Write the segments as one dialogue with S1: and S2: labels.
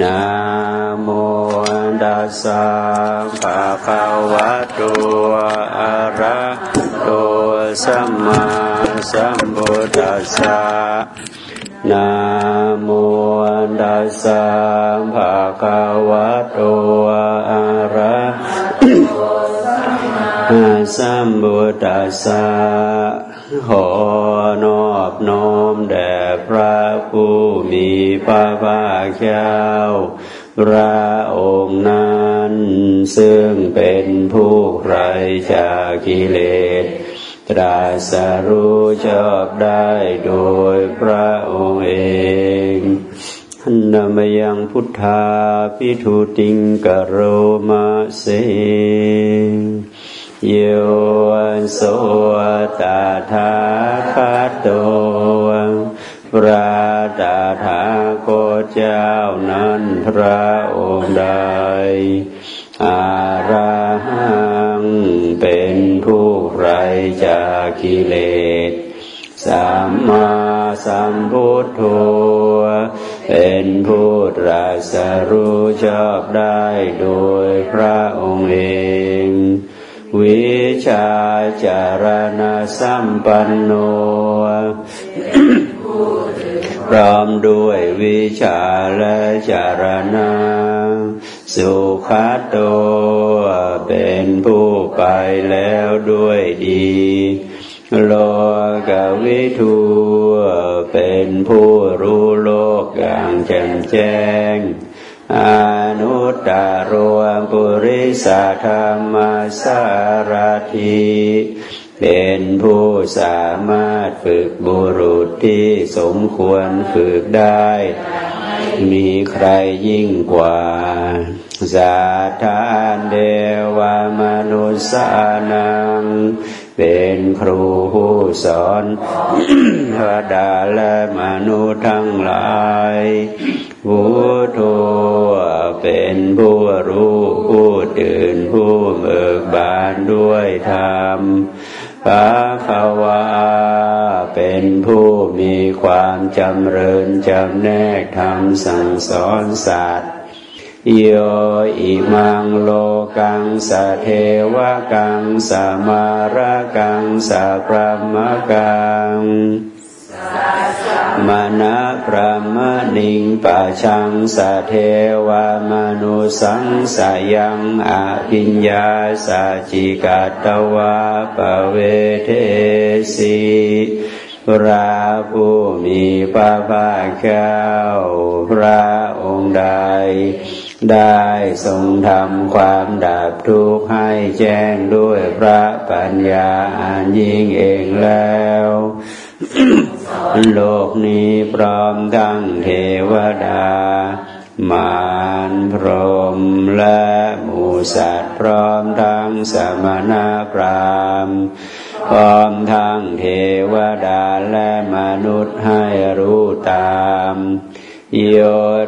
S1: นะโมตัสสะภะคะวะโตอะระโตสัมมาสัมพุทธัสสะนะโมตัสสะภะคะวะโตอะระสัมพุทธัสสะขอนอบน้อมแด่พระผู้ มีพระภาคเจ้าพระองค์นั้น ซึ่งเป็นผู้ไรจากกิเลสตรัสรู้ชอบได้โดยพระองค์เองนามยังพุทธาพิทุติงกโรมาเสโยโสตถาคโตพระ ตถาคตเจ้านั้นพระองค์ใดอาราหังเป็นผู้ไรจากกิเลสสัมมาสัมพุทโธเป็นผู้ตรัสรู้ชอบได้โดยพระองค์เองวิชาจารณสัมปันโน พร้อมด้วยวิชาและจารณา สุขัตโตเป็นผู้ไปแล้วด้วยดี โลกวิทูเป็นผู้รู้โลกอย่างแจ่มแจ้งอนุตตรวปุริสธรรมสารที เป็นผู้สามารถฝึกบุรุษที่สมควรฝึกได้ มีใครยิ่งกว่า สาธานเดวามนุสานัง เป็นครูผู้สอนพระดาและมนุษย์ทั้งหลายผู้โทเป็นผู้รู้ผู้ตื่นผู้เบิกบานด้วยธรรม พระขาวาเป็นผู้มีความจำเริญจำแนกทำสั่งสอนสัตว์โยอิมังโลกังสะเทวกังสะมารกังสะพรหมกัง มณะพระมณิงปะชังสะเทวามนุสังสยังอภิญญาสาจิกาตวะปเวเทสีพระผู้มีพระภาคเจ้าพระองค์ใด ได้ทรงทำความดับทุกข์ให้แจ้งด้วยพระปัญญาอันยิ่งเองแล้ว โลกนี้พร้อมทั้งเทวดา มารพรหมและหมูสัตว์พร้อมทั้งสมณพราหมณ์พร้อมทั้งเทวดาและมนุษย์ให้รู้ตามโย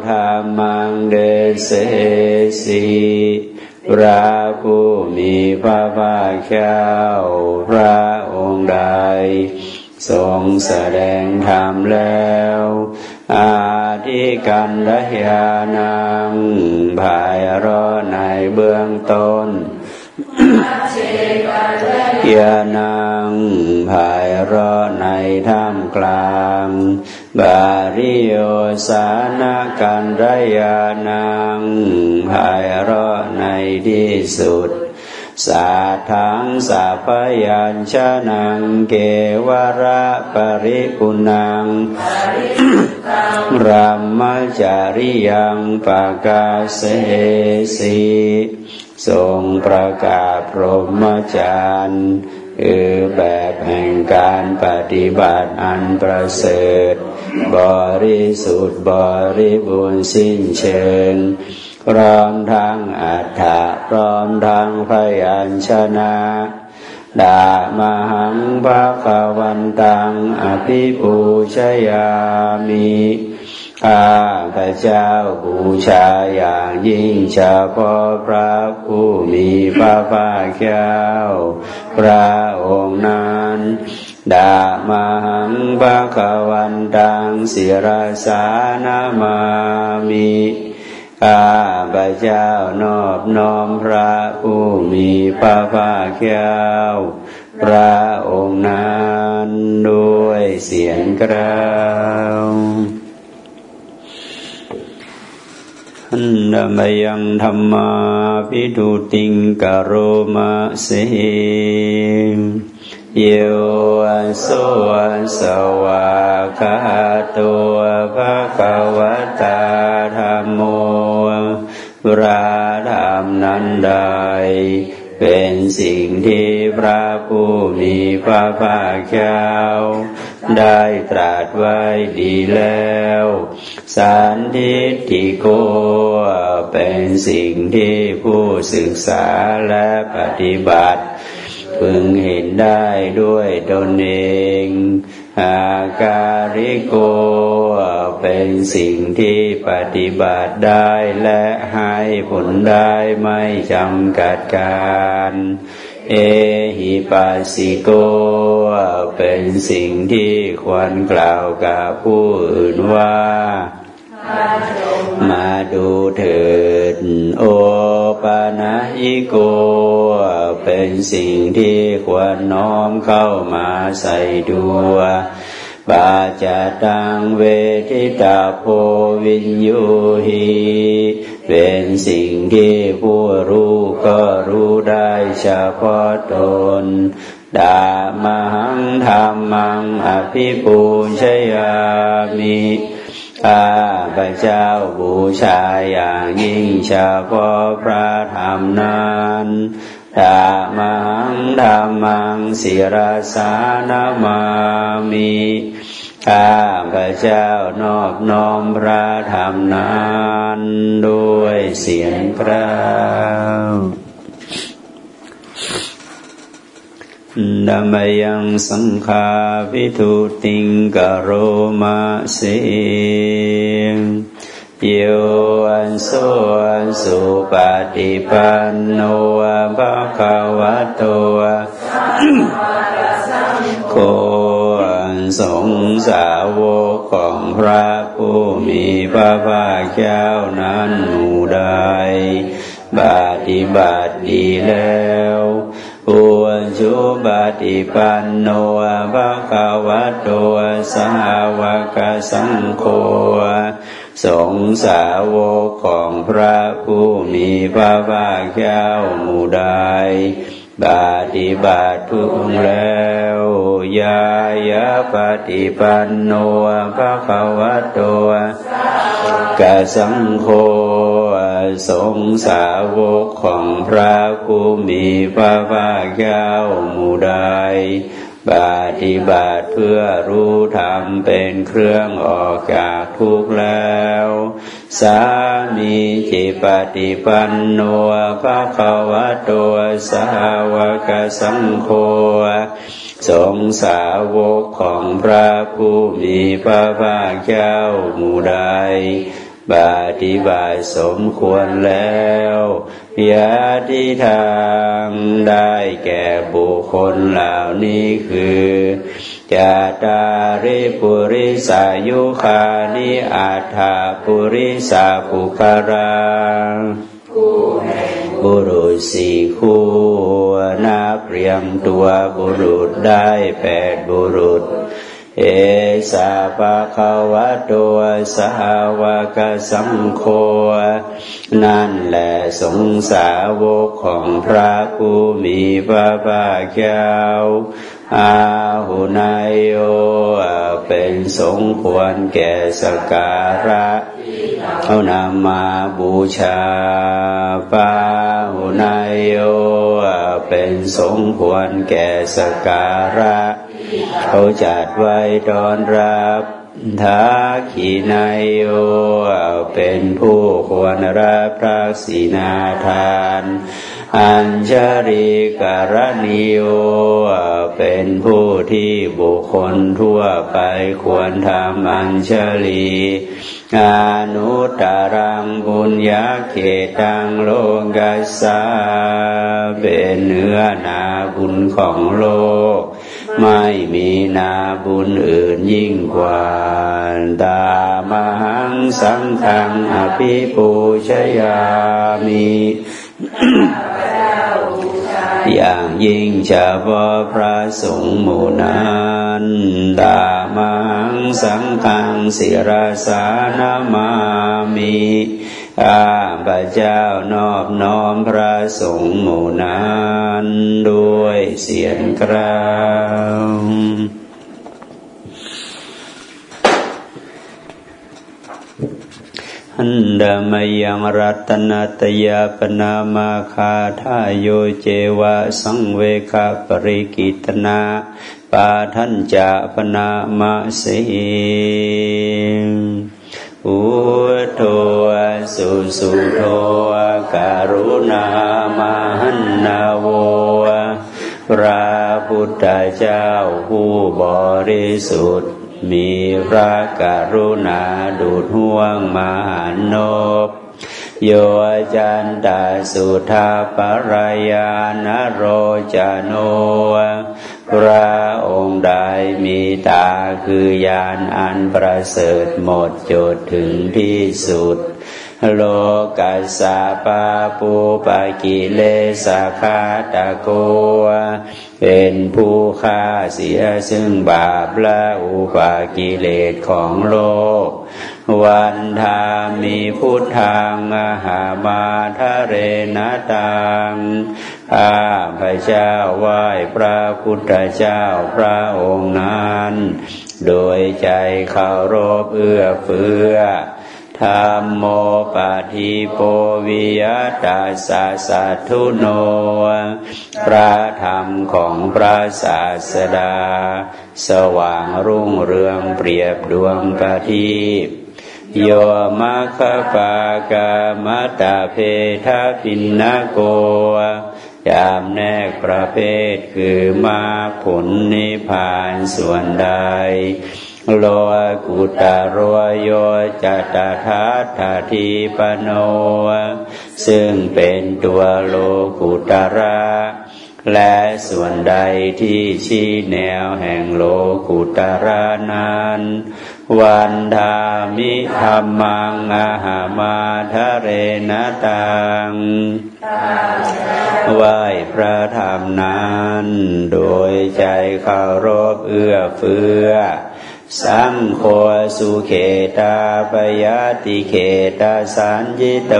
S1: ธามังเดเสสีพระผู้มีพระภาคเจ้าพระองค์ใด ทรงแสดงธรรมแล้ว อาทิกันรยานังภายรอในเบื้องต้นยานังภายรอในท่ามกลาง บาริโยสานากันรยานังภายรอในที่สุด สาทังสาพยัญชนังเกวระปริปุนังรามจาริยังปากาเสสีทรงประกาศพรหมจารย์คือแบบแห่งการปฏิบัติอันประเสริฐ บริสุทธิ์บริบูรณ์สิ้นเชิง พร้อมทั้งอัฏฐะพร้อมทั้งพยัญชนะดามหังภะคะวันตังอภิปูชยามิข้าพระเจ้าบูชาอย่างยิ่งเฉพาะพระผู้มีพระภาคเจ้า พระองค์นั้นดามาหังภะคะวันตังศิรสานามามิ ข้าพระเจ้านอบน้อมพระผู้มีพระภาคเจ้า พระองค์นั้นด้วยเสียงกราวนามยังธรรมาพิทุติงกโรมาเสโยโสสวาคาตัวภะคะวตาธรรมโม ราธรรมนั้นใด เป็นสิ่งที่พระผู้มีพระภาคเจ้าได้ตรัสไว้ดีแล้วสารทิฏฐิโก เป็นสิ่งที่ผู้ศึกษาและปฏิบัติ พึงเห็นได้ด้วยตนเอง อาการิโก เป็นสิ่งที่ปฏิบัติได้และให้ผลได้ไม่จำกัดการ เอหิปัสสิโก เป็นสิ่งที่ควรกล่าวกับผู้อื่นว่ามาดูเถิดโอปานะอิโก เป็นสิ่งที่ควรน้อมเข้ามาใส่ตัว ปาจตังเวทิตาโพวิญญูหีเป็นสิ่งที่ผู้รู้ก็รู้ได้เฉพาะตนดามหังธรรมังอภิปูชยามิข้าพระเจ้าบูชาอย่างยิ่งเฉพาะพระธรรมนั้น ธรรมังธรรมังศิรสานามามิข้าพระเจ้านอบน้อมพระธรรมนั้นด้วยเสียงกร้าวดัมยังสังฆาวิทุติงกโรมาเสง โยอันโสอันสุปฏิปันโนภะคะวะโตโคสงสาวกของพระผู้มีพระภาคเจ้านั้นหมู่ใดปฏิบัติดีแล้วอุชุปฏิปันโนภะคะวะโตสาวกสังโฆ สงสาวกของพระผู้มีพระภาคเจ้าหมู่ใดปฏิบัติทุกแล้วยายาปฏิปันโนภะคะวะโตกะสังโฆสงสาวกของพระผู้มีพระภาคเจ้าหมู่ใด ปฏิบัติเพื่อรู้ธรรมเป็นเครื่องออกจากทุกข์แล้ว สามีจิปฏิปันโนภะคะวะโตสาวกสังโฆสงสาวกของพระผู้มีพระภาคเจ้าหมู่ใด ปฏิบัติสมควรแล้วยาที่ทางได้แก่บุคคลเหล่านี้คือจาตาริปุริสายุคานิอาถาปุริสาภุคาราบุรุษสี่คู่นับเรียงตัวบุรุษได้แปดบุรุษ เอสาปะคาวะตัวสาวกสังโฆนั่นแหละสงสาวกของพระผู้มีพระภาคเจ้าอาหุนายโยเป็นสงควรแก่สการะ เอานำมาบูชาปาหุนายโยเป็นสงควรแก่สการะ เขาจัดไว้ตอนรับทักขีนายโยเป็นผู้ควรรับพระศีนาทาน อัญชริการณิโยเป็นผู้ที่บุคคลทั่วไปควรทำอัญชลี อนุตรังบุญญาเขตังโลกัสสาเป็นเนื้อนาบุญของโลก ไม่มีนาบุญอื่นยิ่งกว่าตามหังสังฆังอภิปูชยามิ อย่างยิ่งเฉพาะพระสงฆ์หมู่นั้นตามังสังฆังศิรสานามามิข้าพระเจ้านอบน้อมพระสงฆ์หมู่นั้นด้วยเสียงกราว อันดามยังรัตนาตยาปนามาคาทายโยเจวะสังเวคาปริกิตนาปาทัญจาปนามาสีอุโทสุสุโทการุณามหันนาโวพระพุทธเจ้าผู้บริสุทธิ์ มีพระกรุณาดูดห่วงมานบโยจันตาสุธาปรายานโรจโน พระองค์ใดมีตาคือยานอันประเสริฐหมดจดถึงที่สุด โลกัสสะปาปูปะกิเลสาคาตะโกเป็นผู้ฆ่าเสียซึ่งบาปและอุปากิเลสของโลก วันทามีพุทธังอหามาทะเรนตังข้าพระเจ้าไหว้พระพุทธเจ้าพระองค์นั้น โดยใจเคารพเอื้อเฟื้อ ธรรมโมปะทิโปวิยตาสาสัทุโน พระธรรมของพระศาสดา สว่างรุ่งเรืองเปรียบดวงประทีปโยมัคปากามตาเพทปินนาโกยามแนกประเภทคือมาผลนิพพานส่วนใด โลกุตารโยจัตถาทาทีปโน ซึ่งเป็นตัวโลกุตระและส่วนใดที่ชี้แนวแห่งโลกุตระนั้นวันธามิธรรมังอาหามาทะเรนตังไหวพระธรรมนั้น โดยใจเคารพเอื้อเฟื้อ สังโฆสุเขตาปยาติเขตาสัญญิโต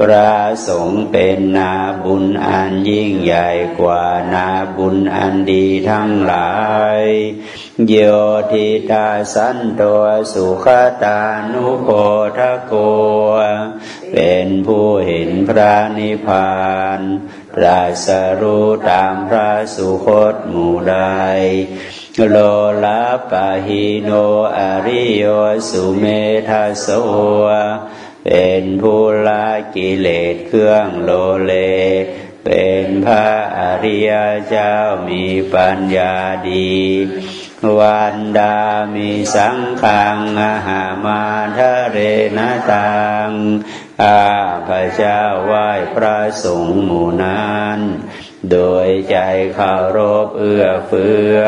S1: พระสงฆ์เป็นนาบุญอันยิ่งใหญ่กว่านาบุญอันดีทั้งหลาย โยทิตาสันตัวสุขตานุโคทโก เป็นผู้เห็นพระนิพพานตรัสรู้ตามพระสุคตหมู่ใด โลลาปะหิโนอริโยสุเมทาโสเป็นผู้ละกิเลสเครื่องโลเล เป็นพระอริยเจ้ามีปัญญาดี วันดามีสังขังอาหามาทะเรนตังข้าพระเจ้าไหว้พระสงฆ์หมู่นั้น โดยใจเคารพเอื้อเฟื้อ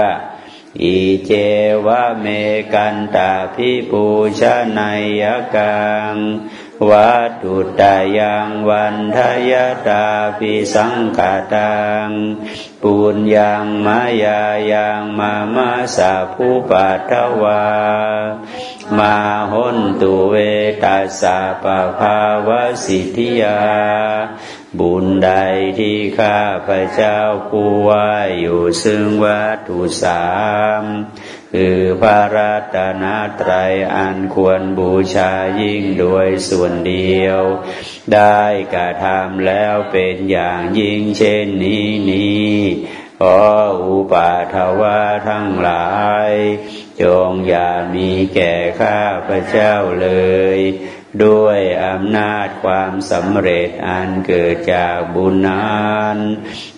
S1: อิเจวะเมกันตาพิปูชนายกังวัตุตายังวันทยตาปิสังกาตังปุญญังมายายังมามาสาภูปัทวา มาหนตุเวตัสสะปะภาวสิทธิยา บุญใดที่ข้าพระเจ้าผู้ว่าอยู่ซึ่งวัตถุสามคือพระรัตนตรัยอันควรบูชายิ่งโดยส่วนเดียว ได้กระทำแล้วเป็นอย่างยิ่งเช่นนี้นี้ขออุปาทวาทั้งหลาย จงอย่ามีแก่ข้าพระเจ้าเลย ด้วยอำนาจความสำเร็จอันเกิดจากบุญนัน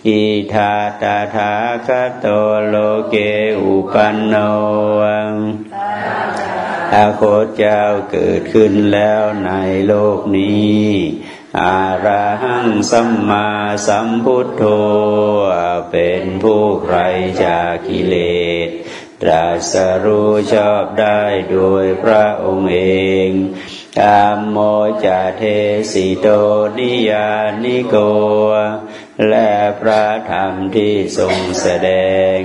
S1: อิทาตาทาคโตโลเกอุปันโนอาโคเจ้าเกิดขึ้นแล้วในโลกนี้อาระหังสัมมาสัมพุทโธเป็นผู้ใครจากกิเลสตรัสรู้ชอบได้โดยพระองค์เอง ธรรมโมจะ เทสิโตนิยยานิโก และพระธรรมที่ทรงแสดง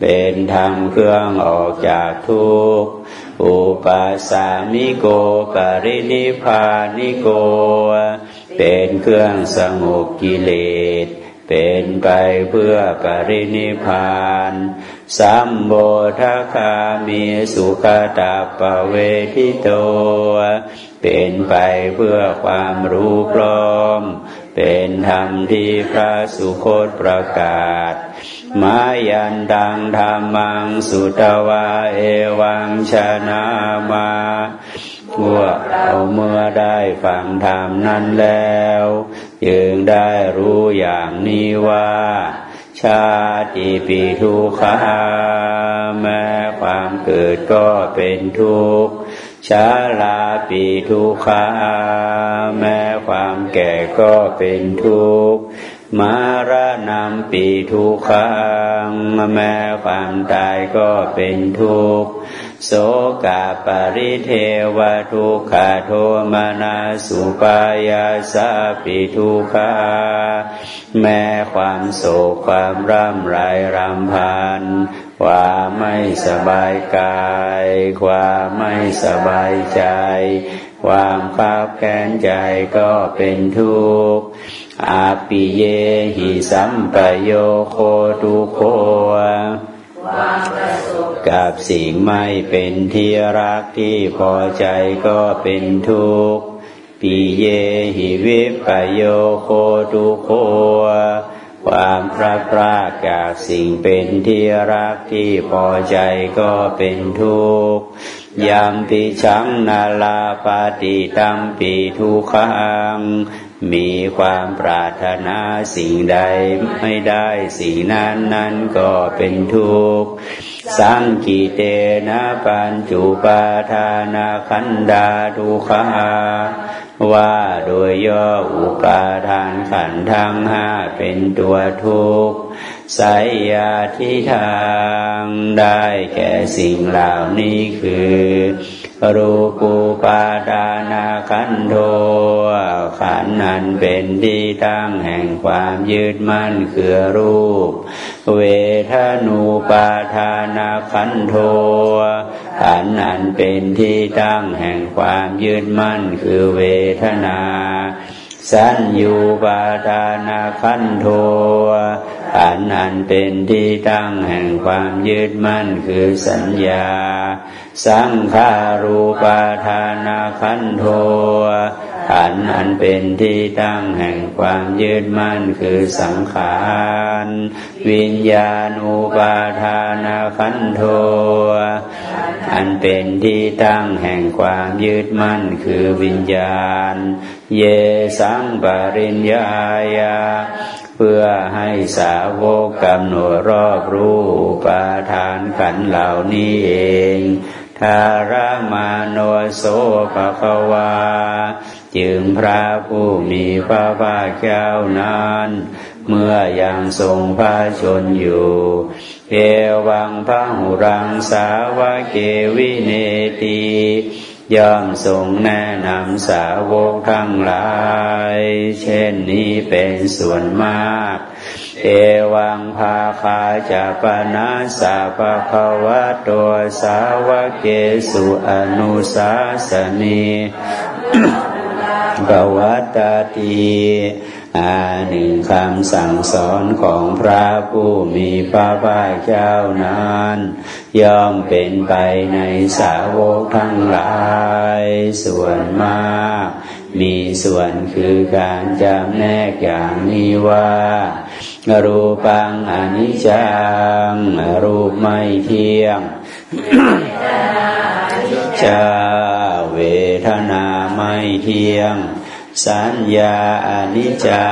S1: เป็นธรรมเครื่องออกจากทุกข์ อุปะสะมิโก ปะรินิพพานิโก เป็นเครื่องสงบกิเลส เป็นไปเพื่อปรินิพพานสัมโพธะคามีสุขตาปเวทิโต เป็นไปเพื่อความรู้พร้อม เป็นธรรมที่พระสุคตประกาศ มายันดังธรรมังสุตวาเอวังชนะมาพวกเราเมื่อได้ฟังธรรมนั้นแล้ว จึงได้รู้อย่างนี้ว่า ชาติปีทุกขาแม้ความเกิดก็เป็นทุกข์ชาลาปีทุกขาแม้ความแก่ก็เป็นทุกข์ มารณะปีทุกขังแม้ความตายก็เป็นทุกข์โสกาปริเทวทุกขาโทมานาสุปายาสาปิทุกขาแม้ความโศกความร่ำไรรำพันความไม่สบายกาย ความไม่สบายใจ ความภาพแค้นใจก็เป็นทุกข์ อาปิเยหิสัมปโยโคตุโคกับสิ่งไม่เป็นที่รักที่พอใจก็เป็นทุกข์ปีเยหิวิปโยโคตุโคความพระพรากจากสิ่งเป็นที่รักที่พอใจก็เป็นทุกข์ ยามปิชังนาลาปาติตัมปีทุขัง มีความปรารถนาสิ่งใดไม่ได้สิ่งนั้นนั้นก็เป็นทุกข์ สังกิเตนะปัญจุปาทานาคันดาทุขาว่าโดยย่ออุปาทานขันทั้งห้าเป็นตัวทุกข์ สายยาที่ทางได้แก่สิ่งเหล่านี้คือ รูปูปาดานาคันโทขันนั้นเป็นที่ตั้งแห่งความยึดมั่นคือรูป เวทนูปาทานาคันโทขันนั้นเป็นที่ตั้งแห่งความยึดมั่นคือเวทนา สัญญูปาทานาคันโท ขันอันเป็นที่ตั้งแห่งความยึดมั่นคือสัญญา สังขารูปาทานาคันโทขันอันเป็นที่ตั้งแห่งความยึดมั่นคือสังขารวิญญาณูปาทานาคันโทอันเป็นที่ตั้งแห่งความยึดมั่นคือวิญญาณ เยสังปริญญาญา เพื่อให้สาวกกำหนดรอบรู้ปาทานขันเหล่านี้เองทารมาโนโสภควา จึงพระผู้มีพระภาคเจ้านั้น เมื่อยังทรงพระชนอยู่เอวังพระหุรังสาวะเกวิเนตี ย่อมทรงแนะนำสาวกทั้งหลาย เช่นนี้เป็นส่วนมาก เอวังภาคาจะปนาสาปะคะวะตัวสาวกเกสุอนุสาสนีปวัตตี อาหนึ่งคำสั่งสอนของพระผู้มีพระภาคเจ้านั้น ย่อมเป็นไปในสาวกทั้งหลาย ส่วนมาก มีส่วนคือการจำแนกอย่างนี้ว่ารูปังอนิจจัง รูปไม่เที่ยงชาเวทนาไม่เที่ยง สัญญาอนิจจา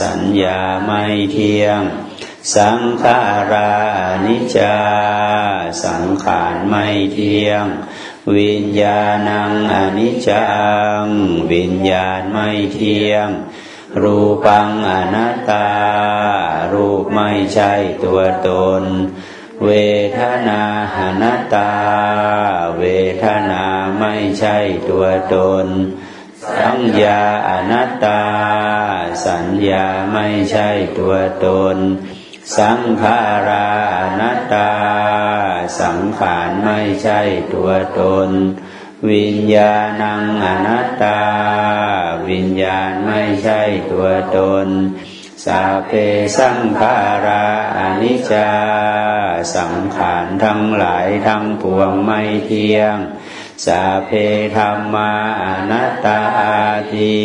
S1: สัญญาไม่เที่ยง สังขารานิจจา สังขารไม่เที่ยง วิญญาณังอนิจจัง วิญญาณไม่เที่ยง รูปังอนัตตา รูปไม่ใช่ตัวตน เวทนาหนัตา เวทนาไม่ใช่ตัวตน สัญญาอนัตตา สัญญาไม่ใช่ตัวตน สังขาราอนัตตา สังขารไม่ใช่ตัวตน วิญญาณังอนัตตา วิญญาณไม่ใช่ตัวตนสาเพสังขาราอนิจจา สังขารทั้งหลายทั้งปวงไม่เที่ยง สาเพธรรมานัตตาที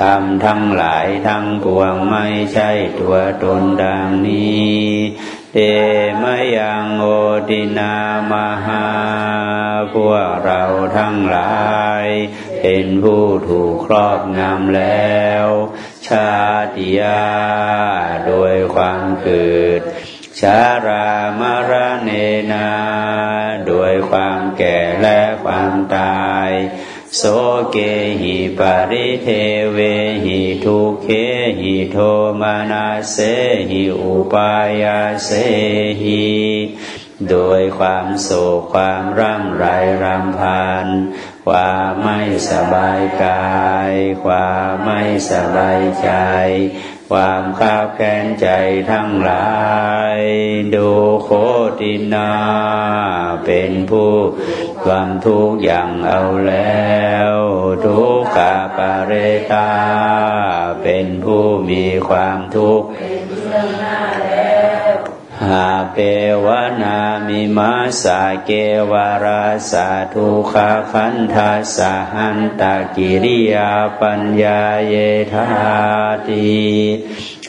S1: ธรรมทั้งหลายทั้งปวงไม่ใช่ตัวตนดังนี้เตมยังโอตินามหาพวกเราทั้งหลาย เป็นผู้ถูกครอบงำแล้ว ชาติยาโดยความเกิด ชารามรเนนาโดยความแก่และความตาย โสเกหิปริเทเวหิทุเคหิโทมานาเสหิอุปายาเสหิโดยความโศกความร่ำไรรำพัน ความไม่สบายกาย ความไม่สบายใจ ความข้าวแค้นใจทั้งหลาย ดูโคตินาเป็นผู้ความทุกข์อย่างเอาแล้ว ทุกขปาเรตา เป็นผู้มีความทุกข์ หาเปวนามิมาสาเกวาราสาทุขาคันทาสหันตากิริยาปัญญาเยธาตี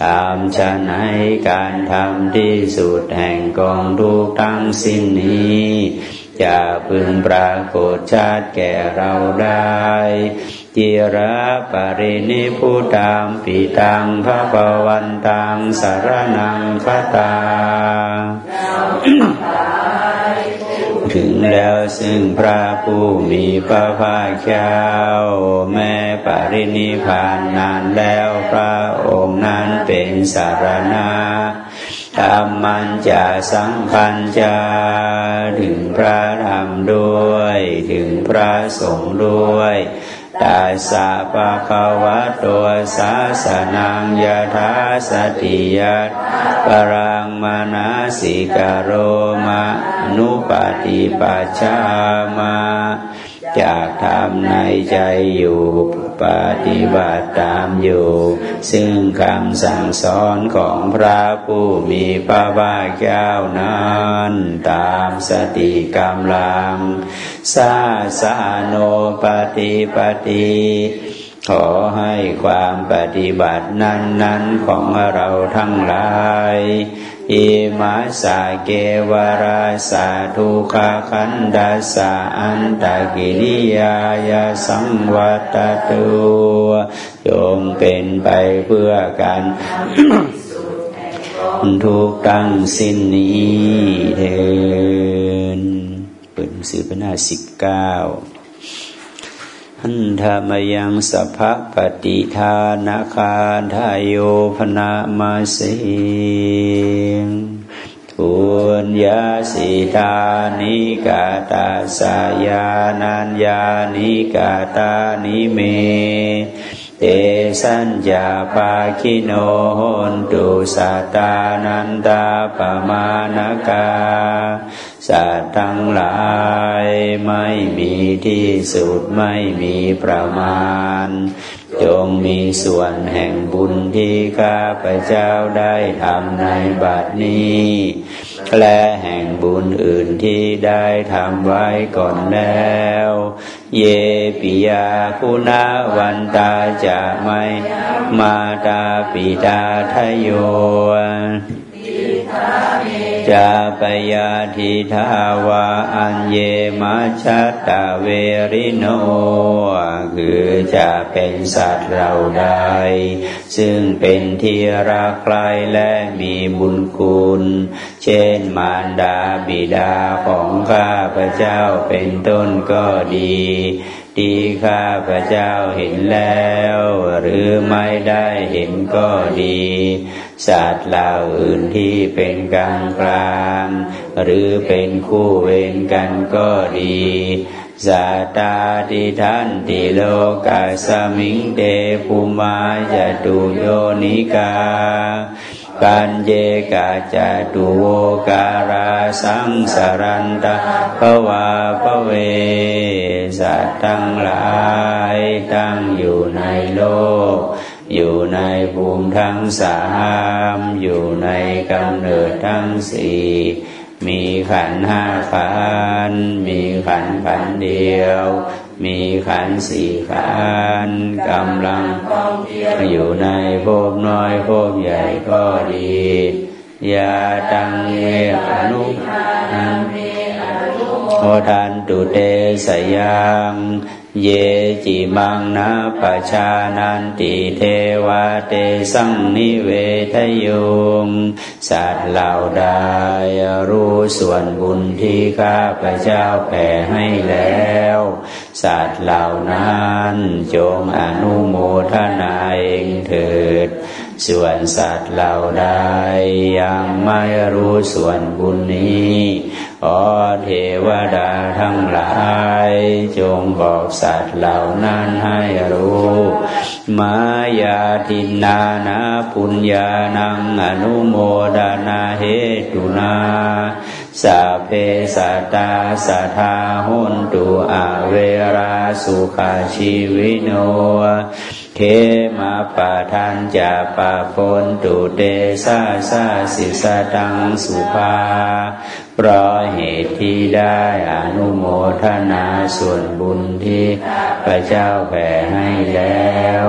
S1: ตามฉันให้การทำที่สุดแห่งกองทุกทั้งสิ้นนี้ จะพึงปรากฏชาติแก่เราได้จิระปรินิพุตามปิตังพระปวันตังสารนังคตา ถึงแล้วซึ่งพระผู้มีพระภาคเจ้า แม่ปรินิพานนานแล้วพระองค์นั้นเป็นสารณา ธรรมันจะสังพันจะถึงพระธรรมด้วย ถึงพระสงฆ์ด้วยตัสะปะคะวะโตสาสนังยะถาสติยัตปรังมานาสิกโรมานุปฏิปัชามา จากทำในใจอยู่ ปฏิบัติตามอยู่ ซึ่งคำสั่งสอนของพระผู้มีพระภาคเจ้านั้นตามสติกำลังสาสาโนปฏิปฏิขอให้ความปฏิบัตินั้น ๆ ของเราทั้งหลาย อิมาสาเกวราสาทุคาคันดาสาอันตกิริยายาสังวัตตัวจงเป็นไปเพื่อกันทุกตั้งสิ้นนี้เถินเปิดหนังสือไปหน้าสิบเก้า หันธรรมยังสัพพปฏิทานาคาทายโยพนามาสิงทุนยาสิทานิกาตาสายานัญญานิกาตานิเม เตสัญญาปาคิโนหนตุสตานันตาปมานกา สัตว์ทั้งหลายไม่มีที่สุดไม่มีประมาณ จงมีส่วนแห่งบุญที่ข้าพเจ้าได้ทำในบัดนี้ และแห่งบุญอื่นที่ได้ทำไว้ก่อนแล้ว เยปิยาคุณาวันตาจะไม่มาตาปิตาทโย จะปยาทิทาวาอันเยมาชัตตาเวริโนคือจะเป็นสัตว์เราใดซึ่งเป็นที่รักใครและมีบุญคุณ เช่นมารดาบิดาของข้าพระเจ้าเป็นต้นก็ดี ที่ข้าพระเจ้าเห็นแล้ว หรือไม่ได้เห็นก็ดี สัตว์เหล่าอื่นที่เป็นกลางกลางหรือเป็นคู่เวรกันก็ดีสัตาติทันติโลกาสมิงเตภูมาจตุโยนิกา กันเยกาจตุโวการาสังสารันตะภวาภเวสัตทั้งหลายตั้งอยู่ในโลก อยู่ในภูมิทั้งสามอยู่ในกำเนิดทั้งสี่มีขันห้าขันมีขันขันเดียว มีขันสี่ขันกำลังอยู่ในภพน้อยภพใหญ่ก็ดียาตังเออนุนันโอ ทันตุเตสยังเยจิมังนาปชานันติเทวาเตสังนิเวทยงสัตว์เหล่าใดรู้ส่วนบุญที่ข้าพระเจ้าแผ่ให้แล้ว สัตว์เหล่านั้นจงอนุโมทนาเองเถิด ส่วนสัตว์เหล่าใดยังไม่รู้ส่วนบุญนี้ ขอเทวดาทั้งหลาย จงบอกสัตว์เหล่านั้นให้รู้ มายาตินานาปุญญานังอนุโมดานาเหตุนาสาเพสัตาสัทาหุนตุอาเวราสุขาชีวิโนเขมาปะทันจะปะพนตุเตสาสาสิสตังสุภา เพราะเหตุที่ได้อนุโมทนาส่วนบุญที่พระเจ้าแผ่ให้แล้ว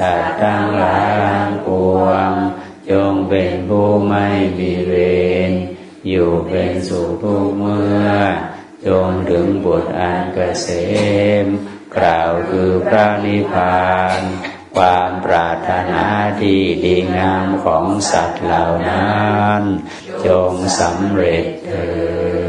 S1: ตัดตั้งหลายปวง จงเป็นผู้ไม่มีเวรอยู่เป็นสุขทุกเมื่อจงถึงบุตรอันเกษมกล่าวคือพระนิพพาน ความปรารถนาที่ดีงามของสัตว์เหล่านั้น จงสำเร็จเถิด